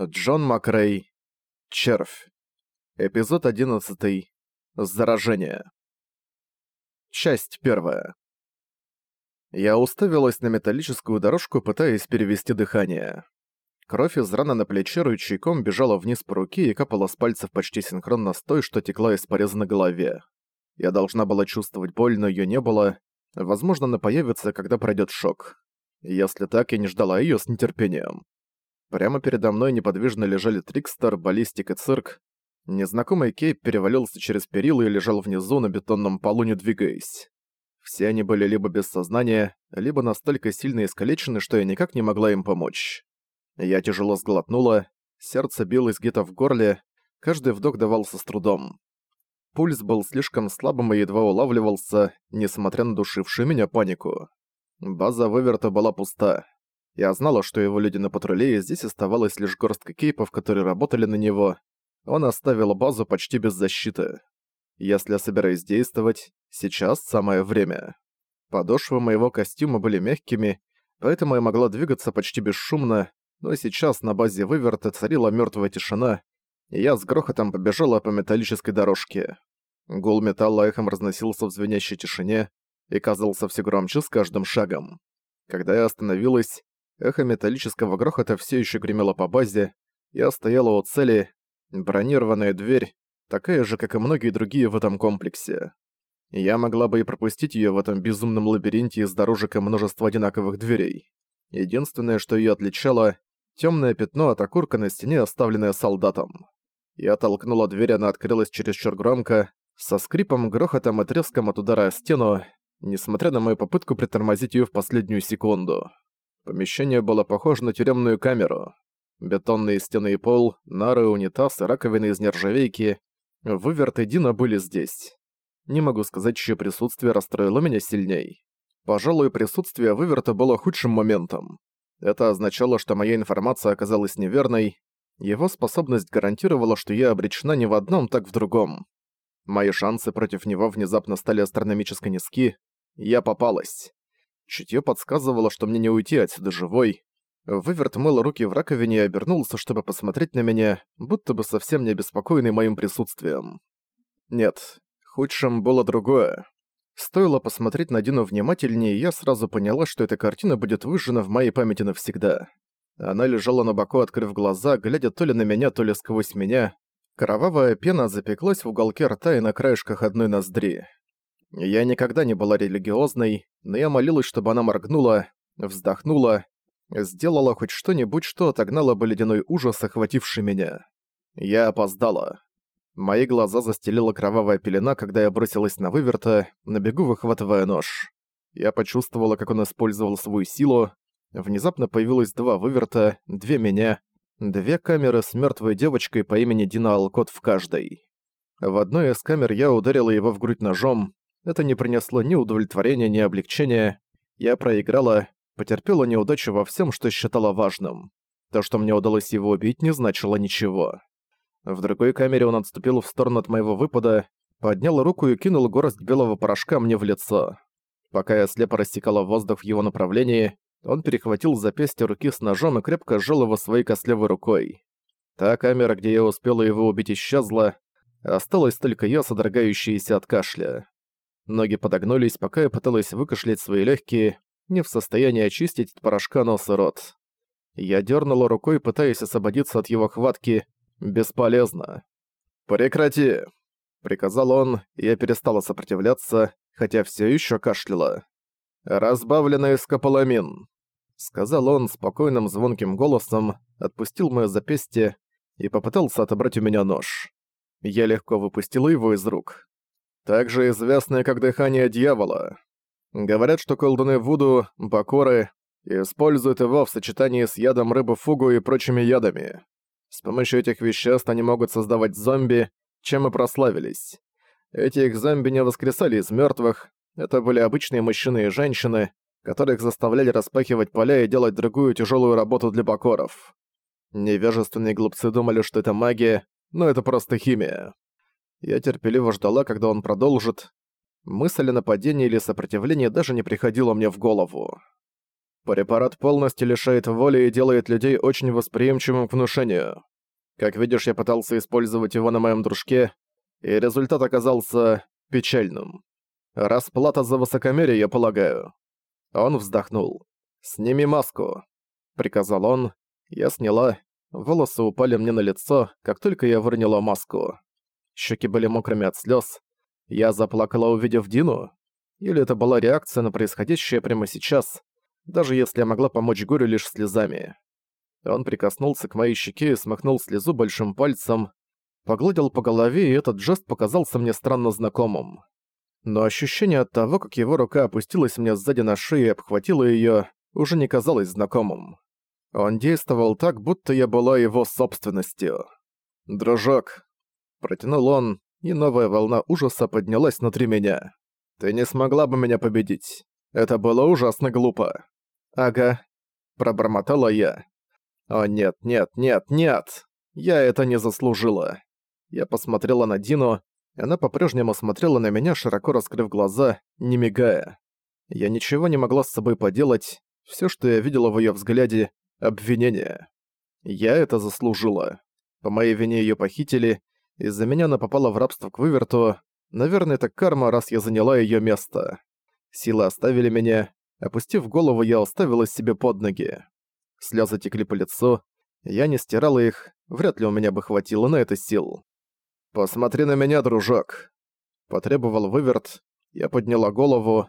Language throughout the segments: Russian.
Джон Макрей. Червь. Эпизод 11. Заражение. Часть первая. Я уставилась на металлическую дорожку, пытаясь перевести дыхание. Кровь из раны на плече ручейком бежала вниз по руке и капала с пальцев почти синхронно с той, что текла из пореза на голове. Я должна была чувствовать боль, но её не было. Возможно, она появится, когда пройдет шок. Если так, я не ждала её с нетерпением. Прямо передо мной неподвижно лежали Трикстер, Баллистик и Цирк. Незнакомый Кейп перевалился через перила и лежал внизу на бетонном полу, не двигаясь. Все они были либо без сознания, либо настолько сильно искалечены, что я никак не могла им помочь. Я тяжело сглотнула, сердце билось где-то в горле, каждый вдох давался с трудом. Пульс был слишком слабым и едва улавливался, несмотря на душившую меня панику. База выверта была пуста. Я знала, что его люди на патруле, и здесь оставалась лишь горстка кейпов, которые работали на него. Он оставил базу почти без защиты. Если я собираюсь действовать, сейчас самое время. Подошвы моего костюма были мягкими, поэтому я могла двигаться почти бесшумно, но сейчас на базе выверта царила мертвая тишина, и я с грохотом побежала по металлической дорожке. Гул металла эхом разносился в звенящей тишине и казался все громче с каждым шагом. Когда я остановилась, Эхо металлического грохота все еще гремело по базе. Я стояла у цели. Бронированная дверь, такая же, как и многие другие в этом комплексе. Я могла бы и пропустить ее в этом безумном лабиринте из дорожек и множества одинаковых дверей. Единственное, что ее отличало — темное пятно от окурка на стене, оставленное солдатом. Я толкнула дверь, она открылась чересчур громко, со скрипом, грохотом и треском от удара о стену, несмотря на мою попытку притормозить ее в последнюю секунду. Помещение было похоже на тюремную камеру. Бетонные стены и пол, нары, унитаз и раковины из нержавейки. Выверт и Дина были здесь. Не могу сказать, чье присутствие расстроило меня сильней. Пожалуй, присутствие Выверта было худшим моментом. Это означало, что моя информация оказалась неверной. Его способность гарантировала, что я обречена не в одном, так в другом. Мои шансы против него внезапно стали астрономически низки. Я попалась. Чутье подсказывало, что мне не уйти отсюда живой. Выверт мыл руки в раковине и обернулся, чтобы посмотреть на меня, будто бы совсем не обеспокоенный моим присутствием. Нет, худшим было другое. Стоило посмотреть на Дину внимательнее, и я сразу поняла, что эта картина будет выжжена в моей памяти навсегда. Она лежала на боку, открыв глаза, глядя то ли на меня, то ли сквозь меня. Кровавая пена запеклась в уголке рта и на краешках одной ноздри. Я никогда не была религиозной, но я молилась, чтобы она моргнула, вздохнула, сделала хоть что-нибудь, что отогнало бы ледяной ужас, охвативший меня. Я опоздала. Мои глаза застелила кровавая пелена, когда я бросилась на выверта, на бегу выхватывая нож. Я почувствовала, как он использовал свою силу. Внезапно появилось два выверта, две меня, две камеры с мертвой девочкой по имени Дина Алкот в каждой. В одной из камер я ударила его в грудь ножом, это не принесло ни удовлетворения, ни облегчения. Я проиграла, потерпела неудачу во всем, что считала важным. То, что мне удалось его убить, не значило ничего. В другой камере он отступил в сторону от моего выпада, поднял руку и кинул горсть белого порошка мне в лицо. Пока я слепо рассекала воздух в его направлении, он перехватил запястье руки с ножом и крепко сжал его своей костлявой рукой. Та камера, где я успела его убить, исчезла, осталась только я, содрогающаяся от кашля. Ноги подогнулись, пока я пыталась выкашлять свои легкие, не в состоянии очистить от порошка нос и рот. Я дернула рукой, пытаясь освободиться от его хватки. Бесполезно. «Прекрати!» — приказал он, и я перестала сопротивляться, хотя все еще кашляла. «Разбавленный скополамин», — сказал он спокойным звонким голосом, отпустил моё запястье и попытался отобрать у меня нож. Я легко выпустила его из рук также известное как дыхание дьявола. Говорят, что колдуны Вуду, Бакоры, используют его в сочетании с ядом рыбы фугу и прочими ядами. С помощью этих веществ они могут создавать зомби, чем и прославились. Эти их зомби не воскресали из мертвых, это были обычные мужчины и женщины, которых заставляли распахивать поля и делать другую тяжелую работу для бакоров. Невежественные глупцы думали, что это магия, но это просто химия. Я терпеливо ждала, когда он продолжит. Мысль о нападении или сопротивлении даже не приходила мне в голову. Препарат полностью лишает воли и делает людей очень восприимчивым к внушению. Как видишь, я пытался использовать его на моем дружке, и результат оказался печальным. Расплата за высокомерие, я полагаю. Он вздохнул. «Сними маску», — приказал он. Я сняла. Волосы упали мне на лицо, как только я выронила маску. Щеки были мокрыми от слез. Я заплакала, увидев Дину? Или это была реакция на происходящее прямо сейчас, даже если я могла помочь горю лишь слезами? Он прикоснулся к моей щеке и смахнул слезу большим пальцем, погладил по голове, и этот жест показался мне странно знакомым. Но ощущение от того, как его рука опустилась мне сзади на шею и обхватила её, уже не казалось знакомым. Он действовал так, будто я была его собственностью. «Дружок», — протянул он, и новая волна ужаса поднялась внутри меня. «Ты не смогла бы меня победить. Это было ужасно глупо». «Ага», — пробормотала я. «О нет, нет, нет, нет! Я это не заслужила!» Я посмотрела на Дину, и она по-прежнему смотрела на меня, широко раскрыв глаза, не мигая. Я ничего не могла с собой поделать, все, что я видела в ее взгляде — обвинение. Я это заслужила. По моей вине ее похитили, из-за меня она попала в рабство к выверту. Наверное, это карма, раз я заняла ее место. Силы оставили меня. Опустив голову, я оставила себе под ноги. Слезы текли по лицу. Я не стирала их, вряд ли у меня бы хватило на это сил. «Посмотри на меня, дружок!» Потребовал выверт. Я подняла голову.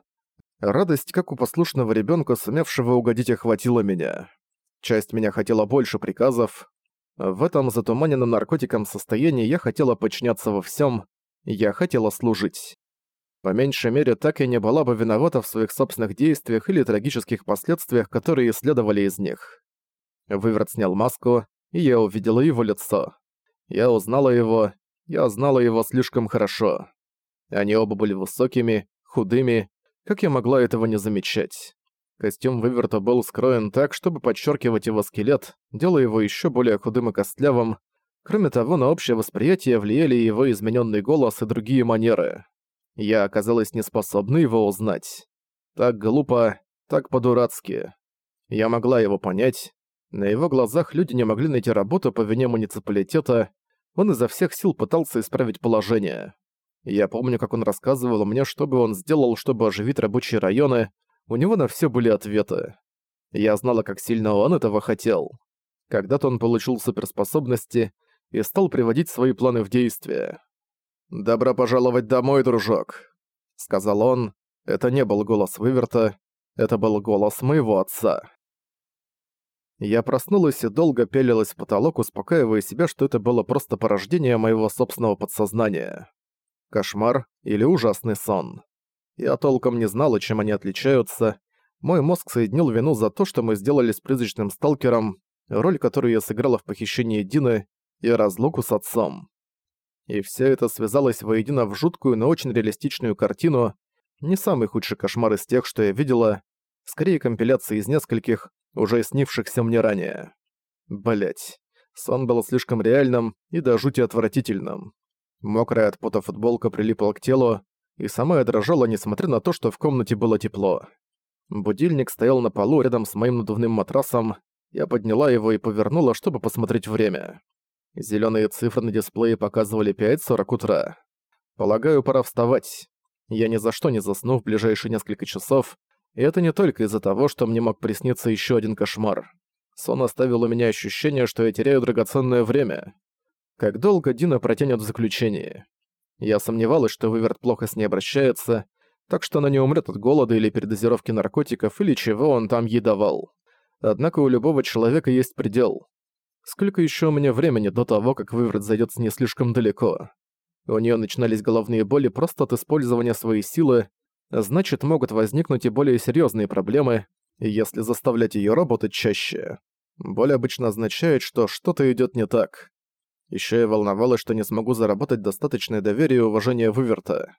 Радость, как у послушного ребенка, сумевшего угодить, охватила меня. Часть меня хотела больше приказов. В этом затуманенном наркотиком состоянии я хотела подчиняться во всем. Я хотела служить. По меньшей мере, так и не была бы виновата в своих собственных действиях или трагических последствиях, которые следовали из них. Выверт снял маску, и я увидела его лицо. Я узнала его, я знала его слишком хорошо. Они оба были высокими, худыми, как я могла этого не замечать. Костюм Выверта был скроен так, чтобы подчеркивать его скелет, делая его еще более худым и костлявым. Кроме того, на общее восприятие влияли его измененный голос и другие манеры. Я оказалась неспособна его узнать. Так глупо, так по-дурацки. Я могла его понять, на его глазах люди не могли найти работу по вине муниципалитета, он изо всех сил пытался исправить положение. Я помню, как он рассказывал мне, что бы он сделал, чтобы оживить рабочие районы, у него на все были ответы. Я знала, как сильно он этого хотел. Когда-то он получил суперспособности и стал приводить свои планы в действие. «Добро пожаловать домой, дружок», — сказал он. Это не был голос Выверта, это был голос моего отца. Я проснулась и долго пелилась в потолок, успокаивая себя, что это было просто порождение моего собственного подсознания. Кошмар или ужасный сон. Я толком не знала, чем они отличаются. Мой мозг соединил вину за то, что мы сделали с призрачным сталкером, роль которую я сыграла в похищении Дины и разлуку с отцом. И все это связалось воедино в жуткую, но очень реалистичную картину, не самый худший кошмар из тех, что я видела, скорее компиляция из нескольких, уже снившихся мне ранее. Блять, сон был слишком реальным и до жути отвратительным. Мокрая от пота футболка прилипла к телу, и сама я дрожала, несмотря на то, что в комнате было тепло. Будильник стоял на полу рядом с моим надувным матрасом, я подняла его и повернула, чтобы посмотреть время. Зелёные цифры на дисплее показывали 5.40 утра. Полагаю, пора вставать. Я ни за что не засну в ближайшие несколько часов, и это не только из-за того, что мне мог присниться еще один кошмар. Сон оставил у меня ощущение, что я теряю драгоценное время. Как долго Дина протянет в заключении? Я сомневалась, что Выверт плохо с ней обращается, так что она не умрет от голода или передозировки наркотиков или чего он там ей давал. Однако у любого человека есть предел. Сколько еще у меня времени до того, как Выверт зайдет с ней слишком далеко? У нее начинались головные боли просто от использования своей силы, значит могут возникнуть и более серьезные проблемы, если заставлять ее работать чаще. Боль обычно означает, что что-то идет не так. Еще я волновалась, что не смогу заработать достаточное доверие и уважение Выверта.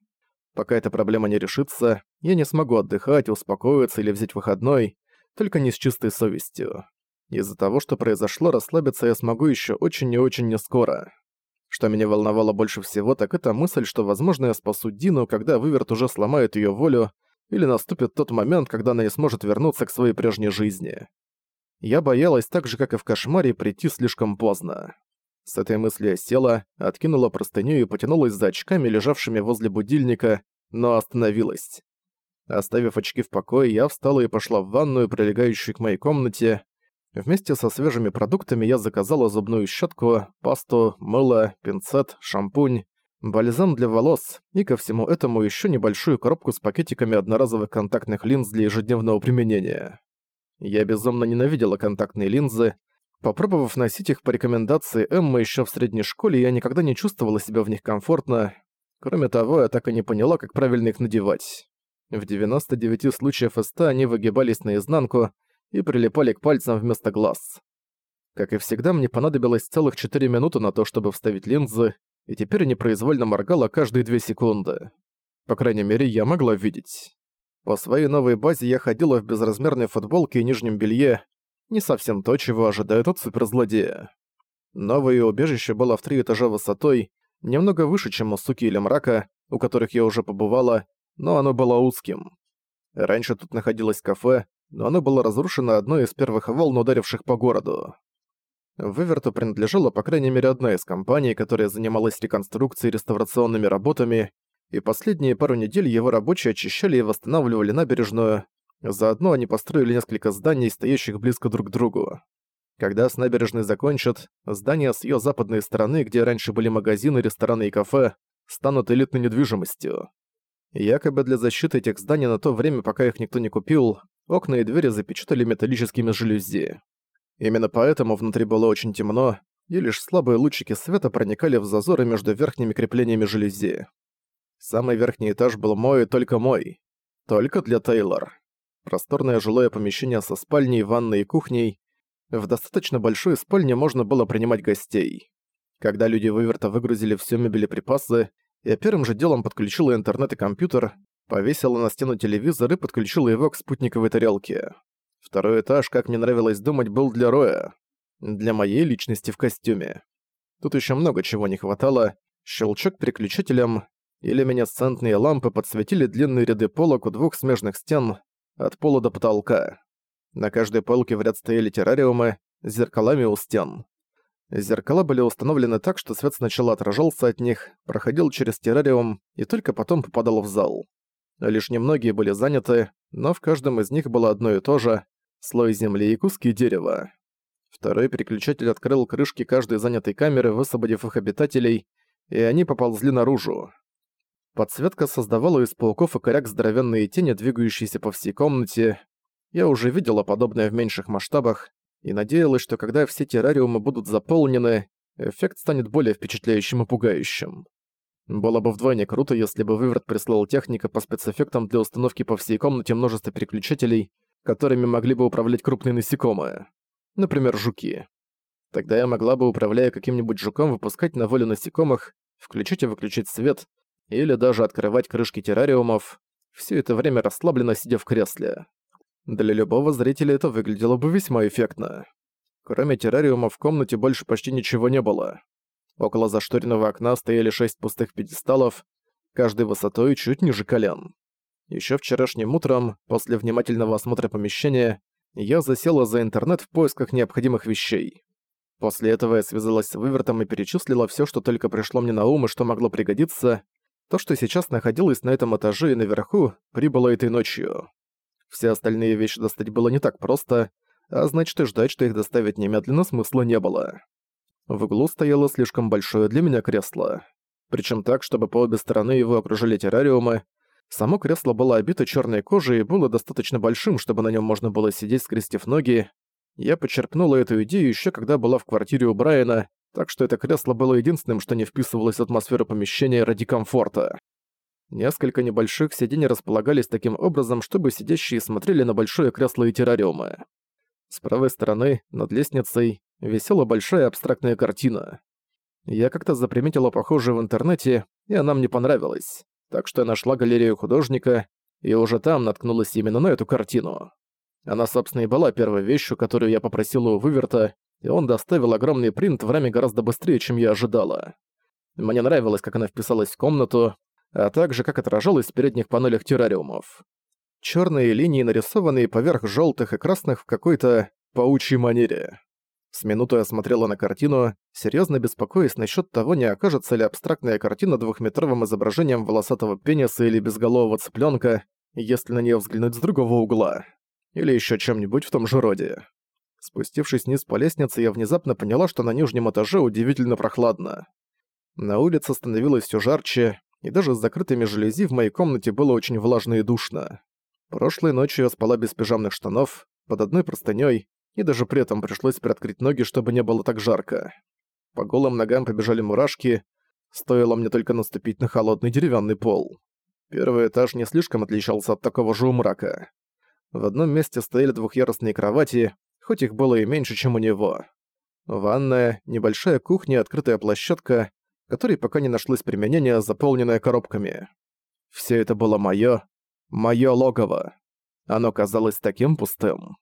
Пока эта проблема не решится, я не смогу отдыхать, успокоиться или взять выходной, только не с чистой совестью. Из-за того, что произошло, расслабиться я смогу еще очень и очень не скоро. Что меня волновало больше всего, так это мысль, что, возможно, я спасу Дину, когда Выверт уже сломает ее волю, или наступит тот момент, когда она не сможет вернуться к своей прежней жизни. Я боялась так же, как и в кошмаре, прийти слишком поздно. С этой мыслью села, откинула простыню и потянулась за очками, лежавшими возле будильника, но остановилась. Оставив очки в покое, я встала и пошла в ванную, прилегающую к моей комнате. Вместе со свежими продуктами я заказала зубную щетку, пасту, мыло, пинцет, шампунь, бальзам для волос и ко всему этому еще небольшую коробку с пакетиками одноразовых контактных линз для ежедневного применения. Я безумно ненавидела контактные линзы. Попробовав носить их по рекомендации Эммы еще в средней школе, я никогда не чувствовала себя в них комфортно. Кроме того, я так и не поняла, как правильно их надевать. В 99 случаях из 100 они выгибались наизнанку и прилипали к пальцам вместо глаз. Как и всегда, мне понадобилось целых 4 минуты на то, чтобы вставить линзы, и теперь непроизвольно моргала каждые 2 секунды. По крайней мере, я могла видеть. По своей новой базе я ходила в безразмерной футболке и нижнем белье, не совсем то, чего ожидают от суперзлодея. Новое убежище было в три этажа высотой, немного выше, чем у суки или мрака, у которых я уже побывала, но оно было узким. Раньше тут находилось кафе, но оно было разрушено одной из первых волн, ударивших по городу. Выверту принадлежала по крайней мере одна из компаний, которая занималась реконструкцией и реставрационными работами, и последние пару недель его рабочие очищали и восстанавливали набережную, заодно они построили несколько зданий, стоящих близко друг к другу. Когда с набережной закончат, здания с ее западной стороны, где раньше были магазины, рестораны и кафе, станут элитной недвижимостью. Якобы для защиты этих зданий на то время, пока их никто не купил, окна и двери запечатали металлическими жалюзи. Именно поэтому внутри было очень темно, и лишь слабые лучики света проникали в зазоры между верхними креплениями жалюзи. Самый верхний этаж был мой и только мой. Только для Тейлор. Просторное жилое помещение со спальней, ванной и кухней. В достаточно большой спальне можно было принимать гостей. Когда люди выверта выгрузили всю мебель и припасы, я первым же делом подключила интернет и компьютер, повесила на стену телевизор и подключила его к спутниковой тарелке. Второй этаж, как мне нравилось думать, был для Роя. Для моей личности в костюме. Тут еще много чего не хватало. Щелчок переключателем, и люминесцентные лампы подсветили длинные ряды полок у двух смежных стен, от пола до потолка. На каждой полке в ряд стояли террариумы, с зеркалами у стен. Зеркала были установлены так, что свет сначала отражался от них, проходил через террариум и только потом попадал в зал. Лишь немногие были заняты, но в каждом из них было одно и то же — слой земли и куски дерева. Второй переключатель открыл крышки каждой занятой камеры, высвободив их обитателей, и они поползли наружу. Подсветка создавала из пауков и коряк здоровенные тени, двигающиеся по всей комнате. Я уже видела подобное в меньших масштабах и надеялась, что когда все террариумы будут заполнены, эффект станет более впечатляющим и пугающим. Было бы вдвойне круто, если бы Выверт прислал техника по спецэффектам для установки по всей комнате множества переключателей, которыми могли бы управлять крупные насекомые. Например, жуки. Тогда я могла бы, управляя каким-нибудь жуком, выпускать на волю насекомых, включить и выключить свет, или даже открывать крышки террариумов, все это время расслабленно сидя в кресле. Для любого зрителя это выглядело бы весьма эффектно. Кроме террариума в комнате больше почти ничего не было. Около зашторенного окна стояли шесть пустых пьедесталов, каждый высотой чуть ниже колен. Еще вчерашним утром, после внимательного осмотра помещения, я засела за интернет в поисках необходимых вещей. После этого я связалась с Вывертом и перечислила все, что только пришло мне на ум и что могло пригодиться. То, что сейчас находилось на этом этаже и наверху, прибыло этой ночью. Все остальные вещи достать было не так просто, а значит и ждать, что их доставят немедленно, смысла не было. В углу стояло слишком большое для меня кресло. Причем так, чтобы по обе стороны его окружили террариумы. Само кресло было обито черной кожей и было достаточно большим, чтобы на нем можно было сидеть, скрестив ноги. Я почерпнула эту идею еще когда была в квартире у Брайана, так что это кресло было единственным, что не вписывалось в атмосферу помещения ради комфорта. Несколько небольших сидений располагались таким образом, чтобы сидящие смотрели на большое кресло и террариумы. С правой стороны, над лестницей, висела большая абстрактная картина. Я как-то заприметила похожую в интернете, и она мне понравилась. Так что я нашла галерею художника, и уже там наткнулась именно на эту картину. Она, собственно, и была первой вещью, которую я попросила у Выверта, и он доставил огромный принт в раме гораздо быстрее, чем я ожидала. Мне нравилось, как она вписалась в комнату, а также как отражалась в передних панелях террариумов. Черные линии, нарисованные поверх желтых и красных в какой-то паучьей манере. С минуты я смотрела на картину, серьезно беспокоясь насчет того, не окажется ли абстрактная картина двухметровым изображением волосатого пениса или безголового цыпленка, если на нее взглянуть с другого угла. Или еще чем-нибудь в том же роде. Спустившись вниз по лестнице, я внезапно поняла, что на нижнем этаже удивительно прохладно. На улице становилось все жарче, и даже с закрытыми жалюзи в моей комнате было очень влажно и душно. Прошлой ночью я спала без пижамных штанов, под одной простынёй, и даже при этом пришлось приоткрыть ноги, чтобы не было так жарко. По голым ногам побежали мурашки, стоило мне только наступить на холодный деревянный пол. Первый этаж не слишком отличался от такого же умрака. В одном месте стояли двухъярусные кровати, хоть их было и меньше, чем у него. Ванная, небольшая кухня открытая площадка, которой пока не нашлось применения, заполненная коробками. Все это было моё, моё логово. Оно казалось таким пустым.